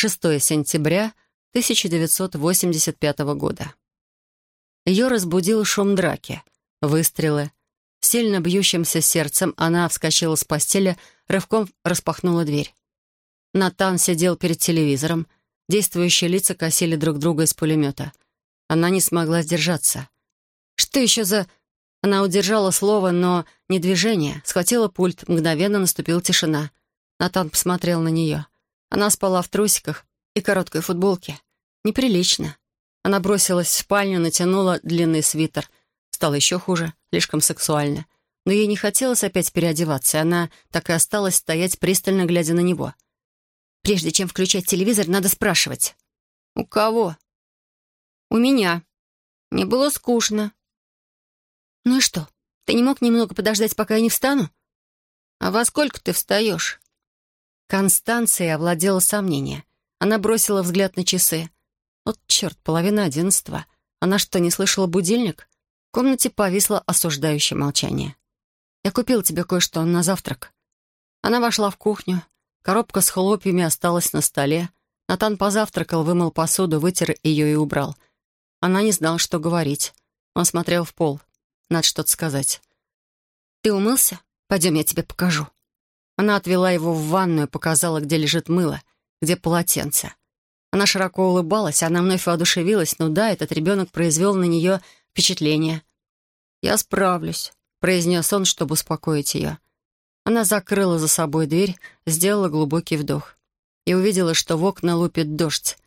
6 сентября 1985 года. Ее разбудил шум драки, выстрелы. Сильно бьющимся сердцем она вскочила с постели, рывком распахнула дверь. Натан сидел перед телевизором. Действующие лица косили друг друга из пулемета. Она не смогла сдержаться. «Что еще за...» Она удержала слово, но не движение. Схватила пульт, мгновенно наступила тишина. Натан посмотрел на нее. Она спала в трусиках и короткой футболке. Неприлично. Она бросилась в спальню, натянула длинный свитер. Стало еще хуже, слишком сексуально. Но ей не хотелось опять переодеваться, и она так и осталась стоять, пристально глядя на него. Прежде чем включать телевизор, надо спрашивать. «У кого?» «У меня. Мне было скучно». «Ну и что? Ты не мог немного подождать, пока я не встану?» «А во сколько ты встаешь?» Констанция овладела сомнение. Она бросила взгляд на часы. Вот черт, половина одиннадцатого. Она что, не слышала будильник? В комнате повисло осуждающее молчание. «Я купил тебе кое-что на завтрак». Она вошла в кухню. Коробка с хлопьями осталась на столе. Натан позавтракал, вымыл посуду, вытер ее и убрал. Она не знала, что говорить. Он смотрел в пол. Надо что-то сказать. «Ты умылся? Пойдем, я тебе покажу». Она отвела его в ванную, показала, где лежит мыло, где полотенце. Она широко улыбалась, она вновь воодушевилась. Ну да, этот ребенок произвел на нее впечатление. «Я справлюсь», — произнес он, чтобы успокоить ее. Она закрыла за собой дверь, сделала глубокий вдох и увидела, что в окна лупит дождь,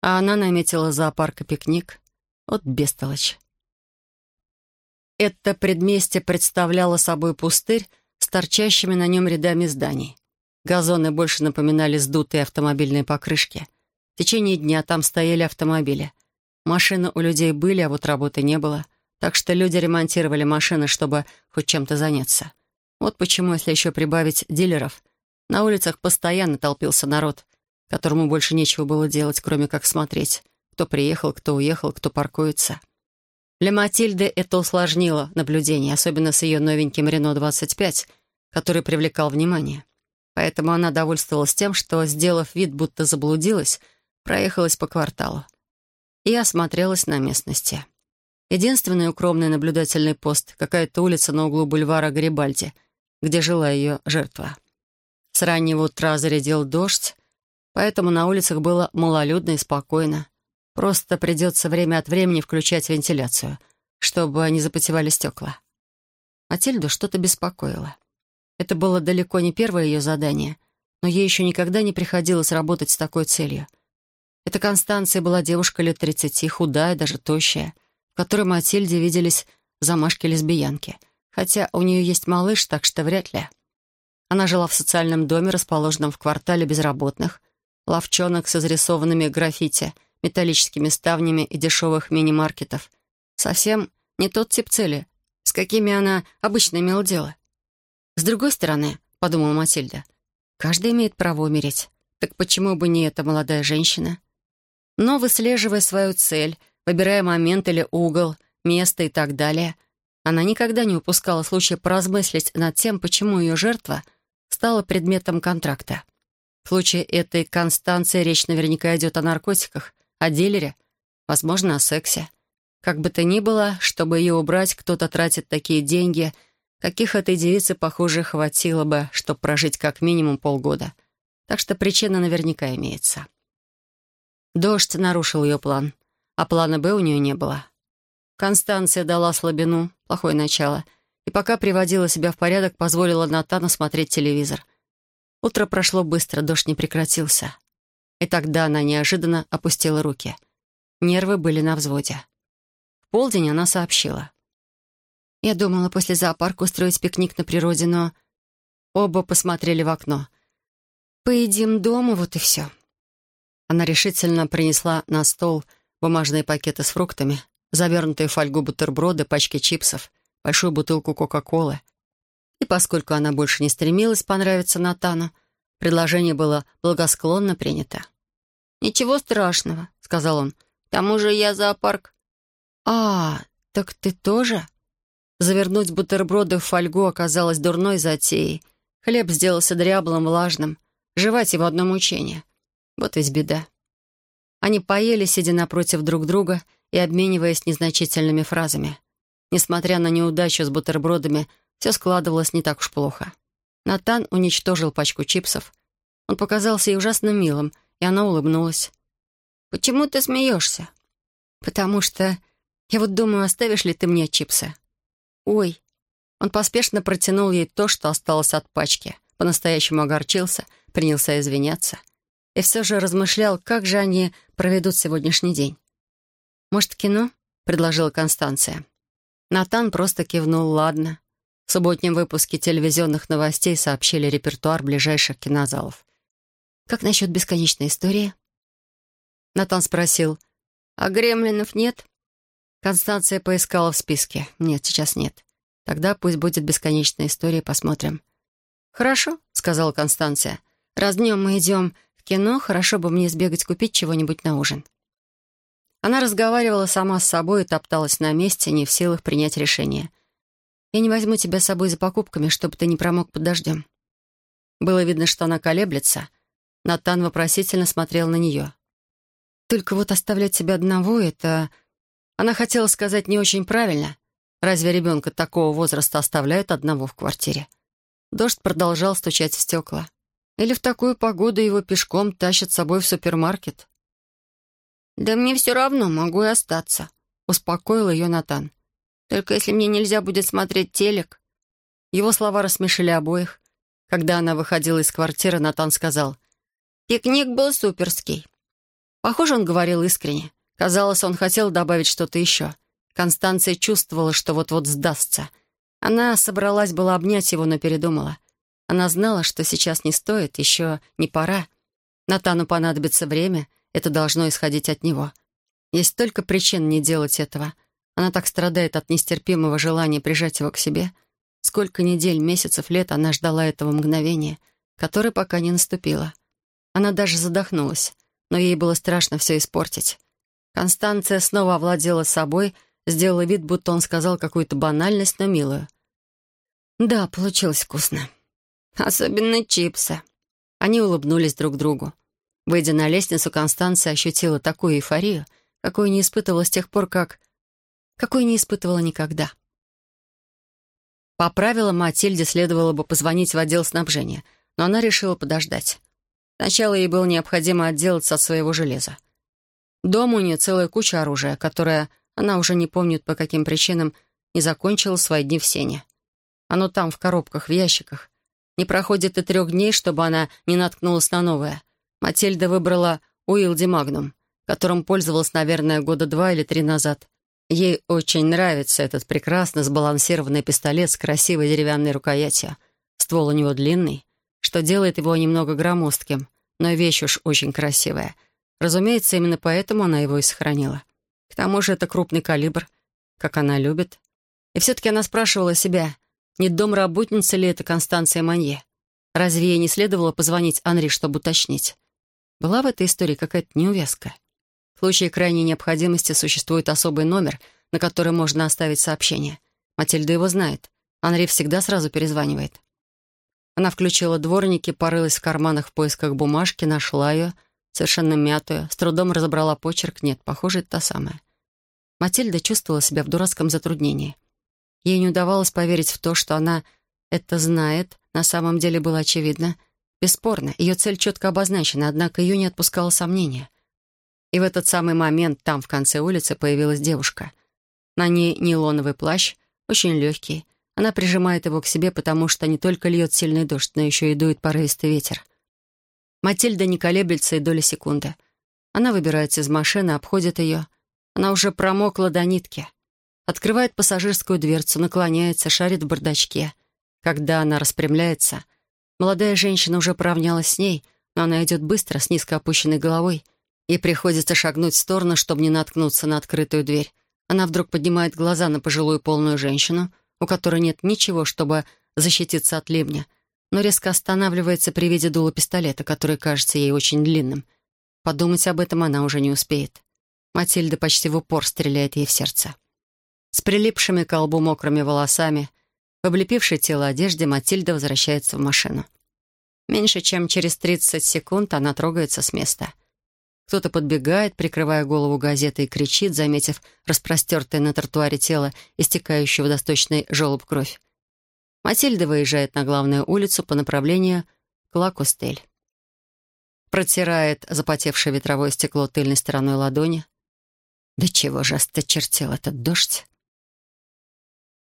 а она наметила зоопарк и пикник. Вот бестолочь. Это предместье представляло собой пустырь с торчащими на нем рядами зданий. Газоны больше напоминали сдутые автомобильные покрышки. В течение дня там стояли автомобили. Машины у людей были, а вот работы не было. Так что люди ремонтировали машины, чтобы хоть чем-то заняться. Вот почему, если еще прибавить дилеров, на улицах постоянно толпился народ, которому больше нечего было делать, кроме как смотреть, кто приехал, кто уехал, кто паркуется. Для Матильды это усложнило наблюдение, особенно с ее новеньким Рено-25, который привлекал внимание. Поэтому она довольствовалась тем, что, сделав вид, будто заблудилась, проехалась по кварталу. И осмотрелась на местности. Единственный укромный наблюдательный пост — какая-то улица на углу бульвара Гарибальди, где жила ее жертва. С раннего утра зарядил дождь, поэтому на улицах было малолюдно и спокойно. Просто придется время от времени включать вентиляцию, чтобы не запотевали стекла. Матильду что-то беспокоило. Это было далеко не первое ее задание, но ей еще никогда не приходилось работать с такой целью. Эта Констанция была девушка лет тридцати, худая, даже тощая, в которой Матильде виделись замашки лесбиянки, хотя у нее есть малыш, так что вряд ли. Она жила в социальном доме, расположенном в квартале безработных, ловчонок с изрисованными граффити — металлическими ставнями и дешевых мини-маркетов. Совсем не тот тип цели, с какими она обычно имела дело. С другой стороны, — подумала Матильда, — каждый имеет право умереть. Так почему бы не эта молодая женщина? Но, выслеживая свою цель, выбирая момент или угол, место и так далее, она никогда не упускала случая поразмыслить над тем, почему ее жертва стала предметом контракта. В случае этой Констанции речь наверняка идет о наркотиках, о дилере, возможно, о сексе. Как бы то ни было, чтобы ее убрать, кто-то тратит такие деньги, каких этой девице, похоже, хватило бы, чтобы прожить как минимум полгода. Так что причина наверняка имеется. Дождь нарушил ее план, а плана «Б» у нее не было. Констанция дала слабину, плохое начало, и пока приводила себя в порядок, позволила Натану смотреть телевизор. Утро прошло быстро, дождь не прекратился. И тогда она неожиданно опустила руки. Нервы были на взводе. В полдень она сообщила. «Я думала после зоопарка устроить пикник на природе, но...» Оба посмотрели в окно. «Поедим дома, вот и все». Она решительно принесла на стол бумажные пакеты с фруктами, завернутые в фольгу бутерброды, пачки чипсов, большую бутылку Кока-Колы. И поскольку она больше не стремилась понравиться Натану, Предложение было благосклонно принято. «Ничего страшного», — сказал он. «К тому же я зоопарк». «А, так ты тоже?» Завернуть бутерброды в фольгу оказалось дурной затеей. Хлеб сделался дряблым, влажным. Жевать его одно мучение. Вот ведь беда. Они поели, сидя напротив друг друга и обмениваясь незначительными фразами. Несмотря на неудачу с бутербродами, все складывалось не так уж плохо. Натан уничтожил пачку чипсов. Он показался ей ужасно милым, и она улыбнулась. «Почему ты смеешься?» «Потому что... Я вот думаю, оставишь ли ты мне чипсы?» «Ой». Он поспешно протянул ей то, что осталось от пачки. По-настоящему огорчился, принялся извиняться. И все же размышлял, как же они проведут сегодняшний день. «Может, кино?» — предложила Констанция. Натан просто кивнул «ладно». В субботнем выпуске телевизионных новостей сообщили репертуар ближайших кинозалов. «Как насчет бесконечной истории?» Натан спросил. «А гремлинов нет?» Констанция поискала в списке. «Нет, сейчас нет. Тогда пусть будет бесконечная история, посмотрим». «Хорошо», — сказала Констанция. «Раз днем мы идем в кино, хорошо бы мне сбегать купить чего-нибудь на ужин». Она разговаривала сама с собой и топталась на месте, не в силах принять решение. «Я не возьму тебя с собой за покупками, чтобы ты не промок под дождем». Было видно, что она колеблется. Натан вопросительно смотрел на нее. «Только вот оставлять себя одного — это...» Она хотела сказать не очень правильно. Разве ребенка такого возраста оставляют одного в квартире? Дождь продолжал стучать в стекла. Или в такую погоду его пешком тащат с собой в супермаркет? «Да мне все равно, могу и остаться», — успокоил ее Натан. «Только если мне нельзя будет смотреть телек». Его слова рассмешили обоих. Когда она выходила из квартиры, Натан сказал, «Пикник был суперский». Похоже, он говорил искренне. Казалось, он хотел добавить что-то еще. Констанция чувствовала, что вот-вот сдастся. Она собралась была обнять его, но передумала. Она знала, что сейчас не стоит, еще не пора. Натану понадобится время, это должно исходить от него. Есть столько причин не делать этого. Она так страдает от нестерпимого желания прижать его к себе. Сколько недель, месяцев, лет она ждала этого мгновения, которое пока не наступило. Она даже задохнулась, но ей было страшно все испортить. Констанция снова овладела собой, сделала вид, будто он сказал какую-то банальность, но милую. «Да, получилось вкусно. Особенно чипсы». Они улыбнулись друг другу. Выйдя на лестницу, Констанция ощутила такую эйфорию, какую не испытывала с тех пор, как... какую не испытывала никогда. По правилам, Матильде следовало бы позвонить в отдел снабжения, но она решила подождать. Сначала ей было необходимо отделаться от своего железа. Дома у нее целая куча оружия, которое она уже не помнит по каким причинам не закончила свои дни в сене. Оно там, в коробках, в ящиках. Не проходит и трех дней, чтобы она не наткнулась на новое. Матильда выбрала Уилди Магнум, которым пользовалась, наверное, года два или три назад. Ей очень нравится этот прекрасно сбалансированный пистолет с красивой деревянной рукоятью. Ствол у него длинный, что делает его немного громоздким, но вещь уж очень красивая. Разумеется, именно поэтому она его и сохранила. К тому же это крупный калибр, как она любит. И все-таки она спрашивала себя, не домработница ли это Констанция Манье? Разве ей не следовало позвонить Анри, чтобы уточнить? Была в этой истории какая-то неувязка. В случае крайней необходимости существует особый номер, на который можно оставить сообщение. Матильда его знает. Анри всегда сразу перезванивает. Она включила дворники, порылась в карманах в поисках бумажки, нашла ее, совершенно мятую, с трудом разобрала почерк. Нет, похоже, это та самая. Матильда чувствовала себя в дурацком затруднении. Ей не удавалось поверить в то, что она это знает, на самом деле было очевидно. Бесспорно, ее цель четко обозначена, однако ее не отпускало сомнение. И в этот самый момент там, в конце улицы, появилась девушка. На ней нейлоновый плащ, очень легкий. Она прижимает его к себе, потому что не только льет сильный дождь, но еще и дует порывистый ветер. Матильда не колеблется и доли секунды. Она выбирается из машины, обходит ее. Она уже промокла до нитки. Открывает пассажирскую дверцу, наклоняется, шарит в бардачке. Когда она распрямляется — Молодая женщина уже поравнялась с ней, но она идет быстро, с низко опущенной головой. Ей приходится шагнуть в сторону, чтобы не наткнуться на открытую дверь. Она вдруг поднимает глаза на пожилую полную женщину, у которой нет ничего, чтобы защититься от ливня, но резко останавливается при виде дула пистолета, который кажется ей очень длинным. Подумать об этом она уже не успеет. Матильда почти в упор стреляет ей в сердце. С прилипшими к колбу мокрыми волосами, в облепившей тело одежде Матильда возвращается в машину. Меньше чем через 30 секунд она трогается с места. Кто-то подбегает, прикрывая голову газетой, и кричит, заметив распростертое на тротуаре тело, истекающего водосточный желоб кровь. Матильда выезжает на главную улицу по направлению к Лакустель. Протирает запотевшее ветровое стекло тыльной стороной ладони. Да чего же осточертел этот дождь?